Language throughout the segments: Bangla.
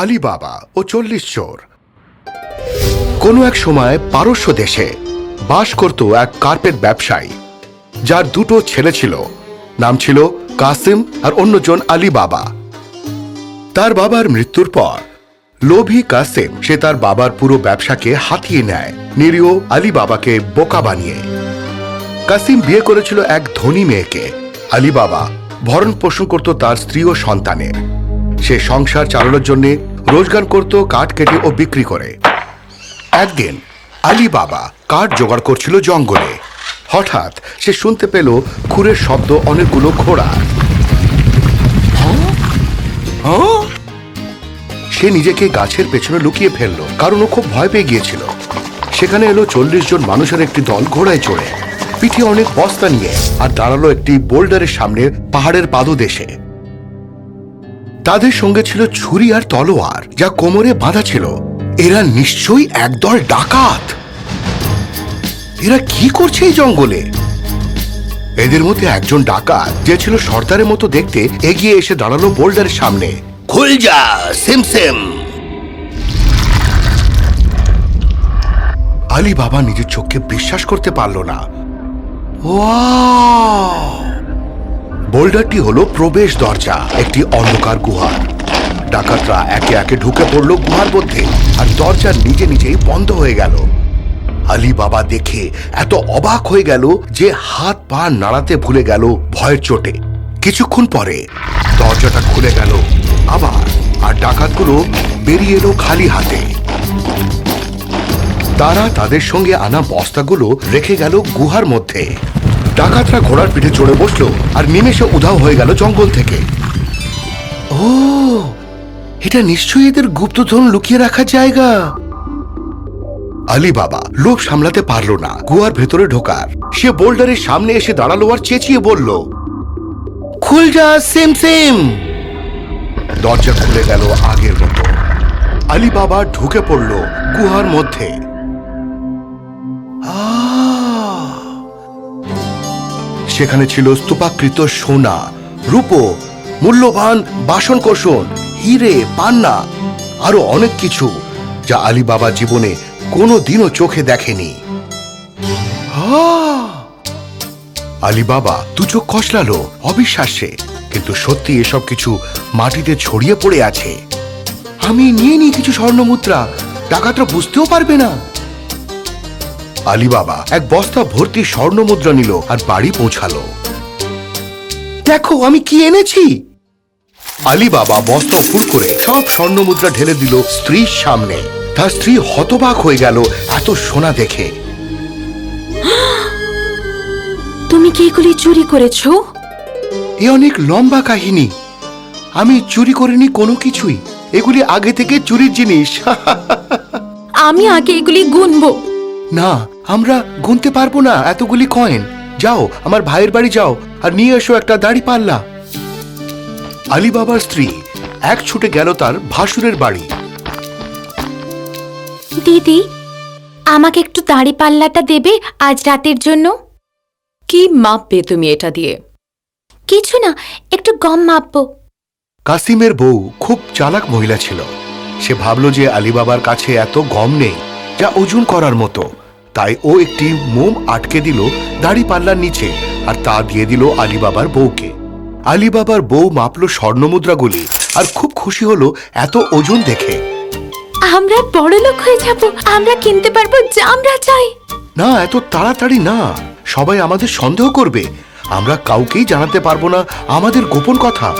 আলী বাবা ও চল্লিশ চোর। কোনো এক সময় পারস্য দেশে বাস করত এক কার্পেট ব্যবসায়ী। যার দুটো ছেলে ছিল। নাম ছিল কাসিম আর অন্যজন আলী বাবা তার বাবার মৃত্যুর পর লোভী কাসেম, সে তার বাবার পুরো ব্যবসাকে হাতিয়ে নেয়, নিরীহ আলী বাবাকে বোকা বানিয়ে। কাসিম বিয়ে করেছিল এক ধনী মেয়েকে। আলী বাবা ভরণ পোষণ করত তার স্ত্রী ও সন্তানের। সে সংসার চালানোর জন্য রোজগার করত, কাঠ কেটে ও বিক্রি করে। একদিন আলী বাবা কাঠ জোগাড় করছিল জঙ্গলে। হঠাৎ সে শুনতে পেল খুরের শব্দ অনেকগুলো ঘোড়া। সে নিজেকে গাছের পেছনে লুকিয়ে ফেলল, কারণ ও খুব ভয় পেয়ে গিয়েছিল। সেখানে এলো চল্লিশ জন মানুষের একটি দল ঘোড়ায় চড়ে। পিঠে অনেক বস্তা নিয়ে আর দাঁড়াল একটি বোল্ডারের সামনে পাহাড়ের পাদদেশে। তাদের সঙ্গে ছিল ছুরি আর তলোয়ার যা কোমরে বাঁধা ছিল। এরা নিশ্চয়ই একদল ডাকাত। এরা কি করছে এই জঙ্গলে? এদের মধ্যে একজন ডাকাত যে ছিল সর্দারের মতো দেখতে এগিয়ে এসে দাঁড়াল বোল্ডারের সামনে। খুল যা সিম সিম। আলী বাবা নিজের চোখকে বিশ্বাস করতে পারল না। ওয়াও! বোল্ডারটি হলো প্রবেশ দরজা, একটি অন্ধকার গুহার ডাকাতরা একে একে ঢুকে পড়ল গুহার মধ্যে আর দরজা নিজে নিজেই বন্ধ হয়ে গেল। আলী বাবা দেখে এত অবাক হয়ে গেল যে হাত পা নাড়াতে ভুলে গেল ভয়ের চোটে। কিছুক্ষণ পরে দরজাটা খুলে গেল আবার আর ডাকাতগুলো বেরিয়ে এলো খালি হাতে। তারা তাদের সঙ্গে আনা বস্তাগুলো রেখে গেল গুহার মধ্যে। ডাকাতরা ঘোড়ার পিঠে চড়ে বসল আর নিমেষে উধাও হয়ে গেল জঙ্গল থেকে। ও, এটা নিশ্চয়ই এদের গুপ্তধন লুকিয়ে রাখার জায়গা। আলী বাবা লোভ সামলাতে পারল না, গুহার ভেতরে ঢোকার। সে বোল্ডারের সামনে এসে দাঁড়াল আর চেঁচিয়ে বলল, খুল যা, সেম সেম! দরজা খুলে গেল আগের মতো। আলী বাবা ঢুকে পড়ল গুহার মধ্যে। আহ! সেখানে ছিল স্তূপাকৃত সোনা রূপো মূল্যবান বাসন কোষণ হিরে পান্না আরও অনেক কিছু যা আলী বাবা জীবনে কোনো দিনও চোখে দেখেনি! আলী বাবা দু চোখ কষলালো অবিশ্বাসে কিন্তু সত্যি এসব কিছু মাটিতে ছড়িয়ে পড়ে আছে। আমি নিয়ে নিই কিছু স্বর্ণ মুদ্রা ডাকাতরা বুঝতেও পারবে না। আলী বাবা এক বস্তা ভর্তি স্বর্ণ মুদ্রা নিল আর বাড়ি পৌঁছালো। দেখো আমি কি এনেছি? আলী বাবা বস্তা ফুল করে সব স্বর্ণ মুদ্রা ঢেলে দিল স্ত্রীর সামনে। তার স্ত্রী হতবাক হয়ে গেল এত সোনা দেখে। তুমি কি এগুলি চুরি করেছ? এ অনেক লম্বা কাহিনী। আমি চুরি করিনি কোনো কিছুই। এগুলি আগে থেকে চুরির জিনিস। আমি আগে এগুলি গুনবো। না আমরা গুনতে পারব না এতগুলি কয়েন যাও আমার ভাইয়ের বাড়ি যাও আর নিয়ে এসো একটা দাড়ি পাল্লা। আলী বাবার স্ত্রী এক ছুটে গেল তার ভাসুরের বাড়ি। দিদি আমাকে একটু দাড়ি পাল্লাটা দেবে আজ রাতের জন্য? কি মাপবে তুমি এটা দিয়ে? কিছু না একটু গম মাপবো। কাসিমের বউ খুব চালাক মহিলা ছিল। সে ভাবলো যে আলী বাবার কাছে এত গম নেই যা ওজন করার মতো। তাই ও একটি মোম আটকে দিল দাড়ি পাল্লার নিচে আর তা দিয়ে দিল আলী বাবার বউকে। আলী বাবার বউ মাপলো স্বর্ণমুদ্রাগুলি আর খুব খুশি হলো এত ওজন দেখে। আমরা বড় লোক হয়ে যাব আমরা কিনতে পারব যা আমরা চাই। না এত তাড়াতাড়ি না। সবাই আমাদের সন্দেহ করবে। আমরা কাউকেই জানাতে পারব না আমাদের গোপন কথা।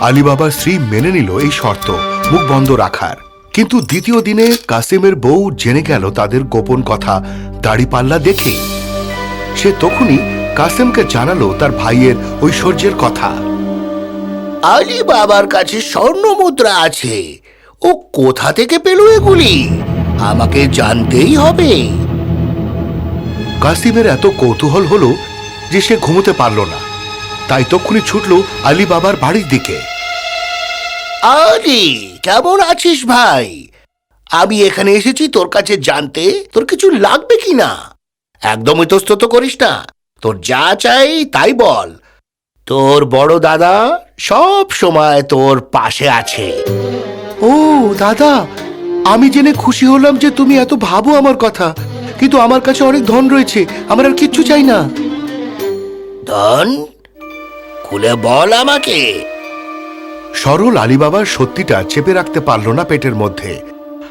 আলীবাবার স্ত্রী মেনে নিল এই শর্ত মুখ বন্ধ রাখার। কিন্তু দ্বিতীয় দিনে কাসিমের বউ জেনে গেল তাদের গোপন কথা। দাড়িপাল্লা দেখে সে তখনই কাসিমকে জানালো তার ভাইয়ের ঐশ্বর্যের কথা। আলী বাবার কাছে স্বর্ণ মুদ্রা আছে। ও কোথা থেকে পেল এগুলি? আমাকে জানতেই হবে। কাসিমের এত কৌতূহল হলো যে সে ঘুমোতে পারল না। তাই তক্ষুনি ছুটল আলী বাবার বাড়ির দিকে। আলী কেমন আছিস ভাই? আমি এখানে এসেছি তোর কাছে জানতে তোর কিছু লাগবে কি না? একদম ইতস্তত করিস না। তোর যা চাই তাই বল। তোর বড় দাদা সব সময় তোর পাশে আছে। ও দাদা আমি জেনে খুশি হলাম যে তুমি এত ভাবো আমার কথা। কিন্তু আমার কাছে অনেক ধন রয়েছে আমার আর কিচ্ছু চাই না। ধন? খুলে বল আমাকে। সরল আলিবাবার সত্যিটা চেপে রাখতে পারল না পেটের মধ্যে।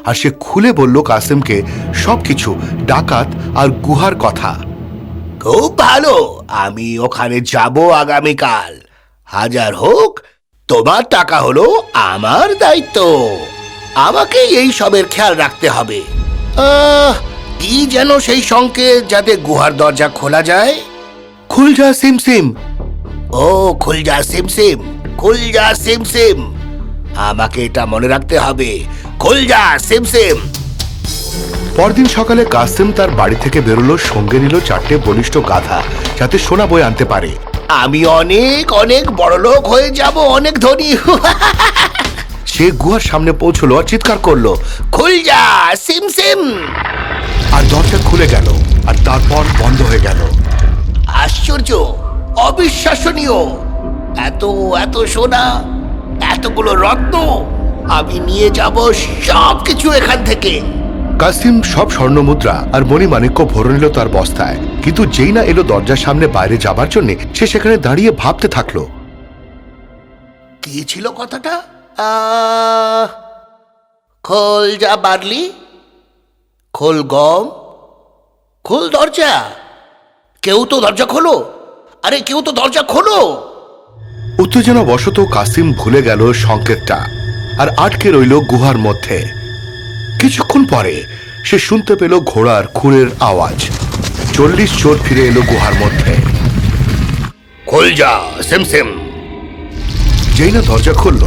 আর সে খুলে বলল কাসিমকে সবকিছু ডাকাত আর গুহার কথা। খুব ভালো আমি ওখানে যাব আগামীকাল। হাজার হোক তোমার টাকা হলো আমার দায়িত্ব। আমাকে এই সবের খেয়াল রাখতে হবে। কি যেন সেই সংকেত যাতে গুহার দরজা খোলা যায়? খুল যা সিম সিম ও খুল যা সিম সিম খুল যা সিম সিম আমাকে এটা মনে রাখতে হবে। খুল যা সিম সিম পরদিন সকালে কাসিম তার বাড়ি থেকে বেরোলো সঙ্গে নিল চারটে বলিষ্ঠ গাধা যাতে সোনা বই আনতে পারে। আমি অনেক অনেক বড় লোক হয়ে যাব অনেক ধনী। সে গুহার সামনে পৌঁছলো আর চিৎকার করল খুল যা সিম সিম আর দরজা খুলে গেল আর তারপর বন্ধ হয়ে গেল। আশ্চর্য অবিশ্বাসনীয়। এত এত সোনা এতগুলো রত্ন আমি নিয়ে যাব সব কিছু এখান থেকে। কাসিম সব স্বর্ণ মুদ্রা আর মণিমাণিক্য ভরে নিল তার বস্তায়। কিন্তু যেই না এলো দরজার সামনে বাইরে যাবার জন্য সে সেখানে দাঁড়িয়ে ভাবতে থাকল। কি ছিল কথাটা? আহ, খোল যা বার্লি খোল গম খোল দরজা। কেউ তো দরজা খোলো? আরে কেউ তো দরজা খোলো? উত্তেজনা বশত কাসিম ভুলে গেল সংকেতটা আর আটকে রইল গুহার মধ্যে। কিছুক্ষণ পরে সে শুনতে পেল ঘোড়ার খুরের আওয়াজ। চল্লিশ চোর ফিরে এলো গুহার মধ্যে। খোল যা সেম সেম। যেই না দরজা খুলল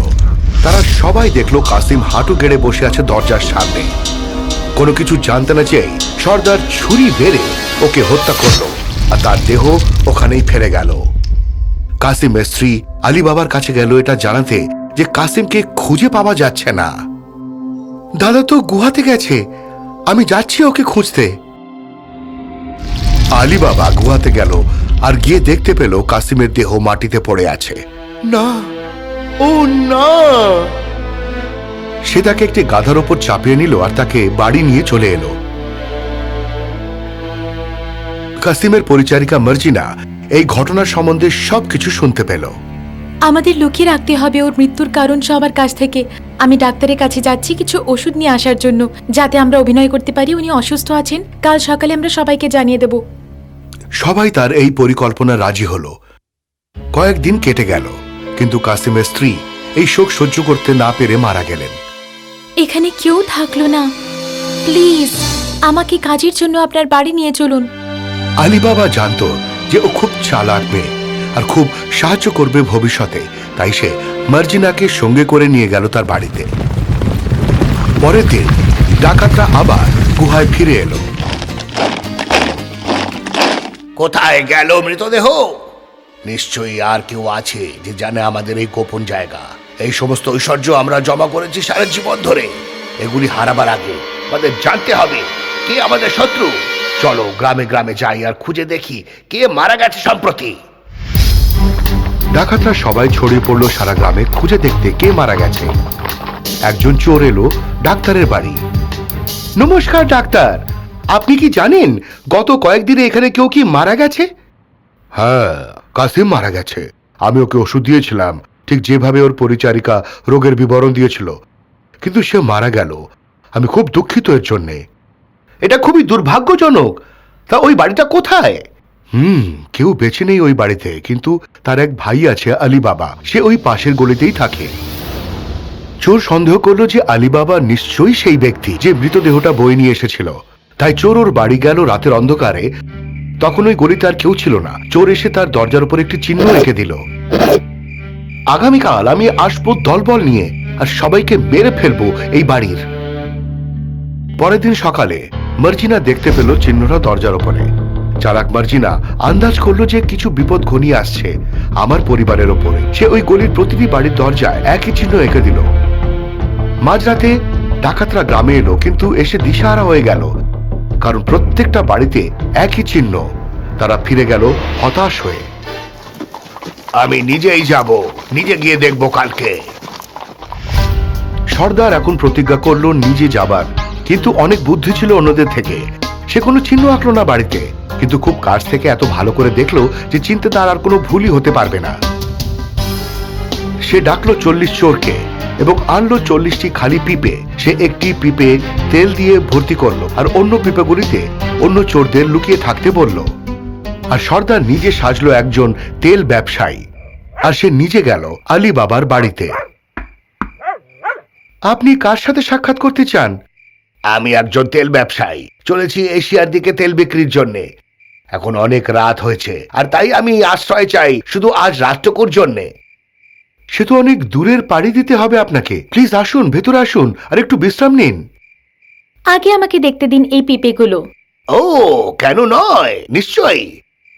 তারা সবাই দেখল কাসিম হাঁটু গেড়ে বসে আছে দরজার সামনে। কোনো কিছু জানতে না চেয়ে সর্দার ছুরি বেড়ে ওকে হত্যা করল আর তার দেহ ওখানেই ফেলে গেল। কাসিমের স্ত্রী আলী বাবার কাছে গেল এটা জানাতে যে কাসিমকে খুঁজে পাওয়া যাচ্ছে না। দাদা তো গুহাতে গেছে আমি যাচ্ছি ওকে খুঁজতে। আলী বাবা গুহাতে গেল আর গিয়ে দেখতে পেল কাসিমের দেহ মাটিতে পড়ে আছে। না ও না। সে তাকে একটি গাধার ওপর চাপিয়ে নিল আর তাকে বাড়ি নিয়ে চলে এলো। কাসিমের পরিচারিকা মার্জিনা এই ঘটনার সম্বন্ধে সবকিছু শুনতে পেল। আমাদের লুকিয়ে রাখতে হবে ওর মৃত্যুর কারণ সবার কাছ থেকে। আমি ডাক্তারের কাছে যাচ্ছি কিছু ওষুধ নিয়ে আসার জন্য যাতে আমরা অভিনয় করতে পারি উনি অসুস্থ আছেন। কাল সকালে আমরা সবাইকে জানিয়ে দেব। সবাই তার এই পরিকল্পনা রাজি হলো। কয়েকদিন কেটে গেল কিন্তু কাসিমের স্ত্রী এই শোক সহ্য করতে না পেরে মারা গেলেন। এখানে কেউ থাকল না। প্লিজ আমাকে কাজের জন্য আপনার বাড়ি নিয়ে চলুন। আলিবাবা জানতো যে ও খুব চালাক মেয়ে। আর খুব সাহায্য করবে ভবিষ্যতে। তাই সে মার্জিনাকে সঙ্গে করে নিয়ে গেল তার বাড়িতে। পরের দিন ডাকাতরা আবার গুহায় ফিরে এলো। কোথায় গেল মৃতদেহ? নিশ্চয়ই আর কেউ আছে যে জানে আমাদের এই গোপন জায়গা। এই সমস্ত ঐশ্বর্য আমরা জমা করেছি সারা জীবন ধরে। এগুলি হারাবার আগে আমাদের জানতে হবে কে আমাদের শত্রু। চলো গ্রামে গ্রামে যাই আর খুঁজে দেখি কে মারা গেছে সম্প্রতি। ডাকাতরা সবাই ছড়িয়ে পড়ল সারা গ্রামে, খুঁজে দেখতে কে মারা গেছে। একজন চোর এলো ডাক্তারের বাড়ি। নমস্কার, ডাক্তার! আপনি কি জানেন গত কয়েকদিনে এখানে কেউ কি মারা গেছে? হ্যাঁ কাসিম মারা গেছে। আমি ওকে ওষুধ দিয়েছিলাম, ঠিক যেভাবে ওর পরিচারিকা রোগের বিবরণ দিয়েছিল। কিন্তু সে মারা গেল। আমি খুব দুঃখিত এর জন্যে। এটা খুবই দুর্ভাগ্যজনক। তা ওই বাড়িটা কোথায়? হুম, কেউ বেঁচে নেই ওই বাড়িতে, কিন্তু তার এক ভাই আছে আলী বাবা সে ওই পাশের গলিতেই থাকে। চোর সন্দেহ করল যে আলী বাবা নিশ্চয়ই সেই ব্যক্তি যে মৃতদেহটা বই নিয়ে এসেছিল। তাই চোর ওর বাড়ি গেল রাতের অন্ধকারে। তখন ওই গলিতে আর কেউ ছিল না। চোর এসে তার দরজার উপর একটি চিহ্ন রেখে দিল। আগামীকাল আমি আসব দলবল নিয়ে আর সবাইকে মেরে ফেলব এই বাড়ির। পরের দিন সকালে মার্জিনা দেখতে পেল চিহ্নটা দরজার উপরে। চালাক মার্জিনা আন্দাজ করল যে কিছু বিপদ ঘনিয়ে আসছে আমার পরিবারের ওপরে। সে ওই গলির প্রতিটি বাড়ির দরজায় একই চিহ্ন এঁকে দিল। মাঝরাতে ডাকাতরা গ্রামে এলো, কিন্তু এসে দিশাহারা হয়ে গেল। কারণ প্রত্যেকটা বাড়িতে একই চিহ্ন। তারা ফিরে গেল হতাশ হয়ে। আমি নিজেই যাব, নিজে গিয়ে দেখব কালকে। সর্দার এখন প্রতিজ্ঞা করল নিজে যাবার, কিন্তু অনেক বুদ্ধি ছিল অন্যদের থেকে। সে কোনো চিহ্ন আঁকলো না বাড়িতে। কিন্তু খুব কাছ থেকে এত ভালো করে দেখল যে চিনতে তার আর কোনো ভুলই হতে পারবে না। সে ডাকলো চল্লিশ চোরকে এবং আনলো চল্লিশটি খালি পিপে। সে একটি পিপে তেল দিয়ে ভর্তি করল আর অন্য পিপেগুলিতে অন্য চোরদের লুকিয়ে থাকতে বলল, আর সর্দার নিজে সাজলো একজন তেল ব্যবসায়ী আর সে নিজে গেল আলী বাবার বাড়িতে। আপনি কার সাথে সাক্ষাৎ করতে চান? আমি একজন তেল ব্যবসায়ী। চলেছি এশিয়ার দিকে তেল বিক্রির জন্যে। এখন অনেক রাত হয়েছে আর তাই আমি আশ্রয় চাই শুধু আজ রাতটুকুর জন্যে। সে তো অনেক দূরের পাড়ি দিতে হবে আপনাকে। প্লিজ আসুন ভেতরে আসুন আর একটু বিশ্রাম নিন। আগে আমাকে দেখতে দিন এই পিপেগুলো। ও কেন নয়? নিশ্চয়ই।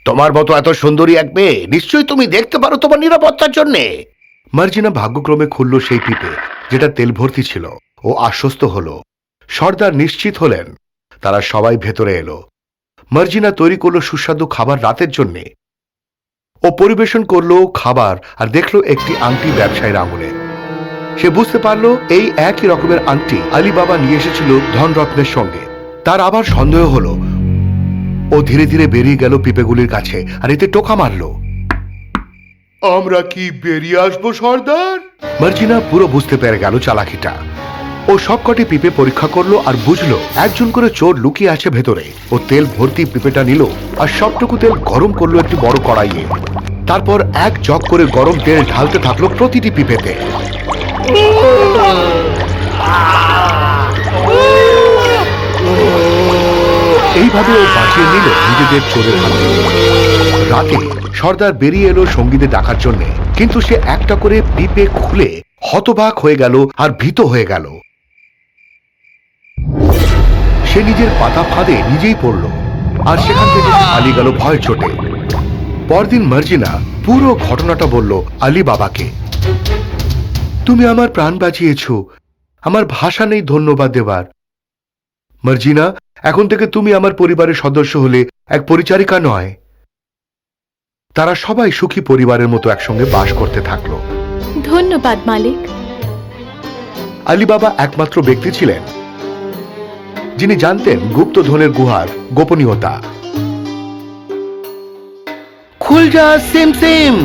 তোমার মতো এত সুন্দরী এক মেয়ে নিশ্চয়ই তুমি দেখতে পারো তোমার নিরাপত্তার জন্যে। মার্জিনা ভাগ্যক্রমে খুলল সেই পিপে যেটা তেল ভর্তি ছিল। ও আশ্বস্ত হল। সর্দার নিশ্চিত হলেন। তারা সবাই ভেতরে এলো। মার্জিনা তৈরি করল সুস্বাদু খাবার রাতের জন্যে। ও পরিবেশন করল খাবার আর দেখল একটি আংটি ব্যবসায়ীর আঙুলে। সে বুঝতে পারল এই একই রকমের আংটি আলী বাবা নিয়ে এসেছিল ধনরত্নের সঙ্গে। তার আবার সন্দেহ হলো। ও ধীরে ধীরে বেরিয়ে গেল পিপেগুলির কাছে আর এতে টোকা মারলো। আমরা কি বেরিয়ে আসব, সর্দার? মার্জিনা পুরো বুঝতে পেরে গেল চালাকিটা। ও সবকটি পিপে পরীক্ষা করল আর বুঝলো, একজন করে চোর লুকিয়ে আছে ভেতরে। ও তেল ভর্তি পিপেটা নিল আর সবটুকু তেল গরম করল একটি বড় কড়াইয়ে। তারপর এক জগ করে গরম তেল ঢালতে থাকল প্রতিটি পিপেতে। এইভাবে ও বাঁচিয়ে নিল নিজেদের চোরের হাত। রাতে সর্দার বেরিয়ে এলো সঙ্গীদের ডাকার জন্য, কিন্তু সে একটা করে পিপে খুলে হতবাক হয়ে গেল আর ভীত হয়ে গেল। সে নিজের পাতা ফাঁদে নিজেই পড়ল। আর সেখান থেকে পালিয়ে গেল ভয় চোটে পরদিন মার্জিনা পুরো ঘটনাটা বলল আলী বাবাকে। তুমি আমার প্রাণ বাঁচিয়েছ। আমার ভাষা নেই ধন্যবাদ দেবার। মার্জিনা এখন থেকে তুমি আমার পরিবারের সদস্য হলে এক পরিচারিকা নয়। তারা সবাই সুখী পরিবারের মতো একসঙ্গে বাস করতে থাকল। ধন্যবাদ মালিক। আলীবাবা একমাত্র ব্যক্তি ছিলেন। যিনি জানতেন গুপ্তধনের গুহার গোপনীয়তা। খুলজা সেম সিম